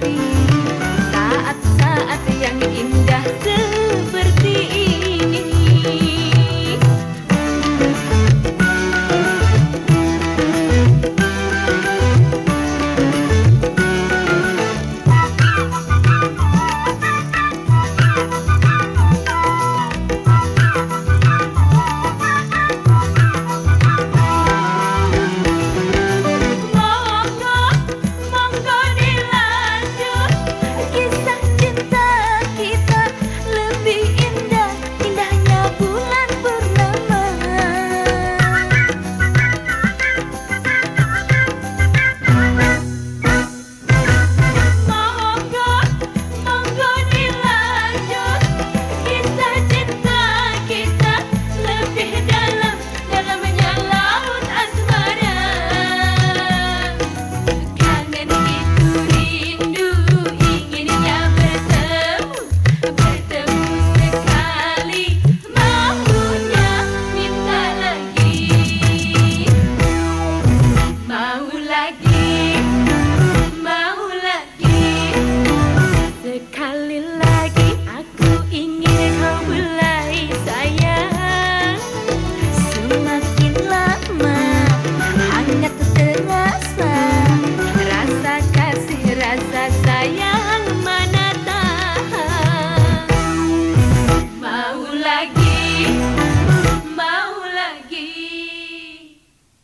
be.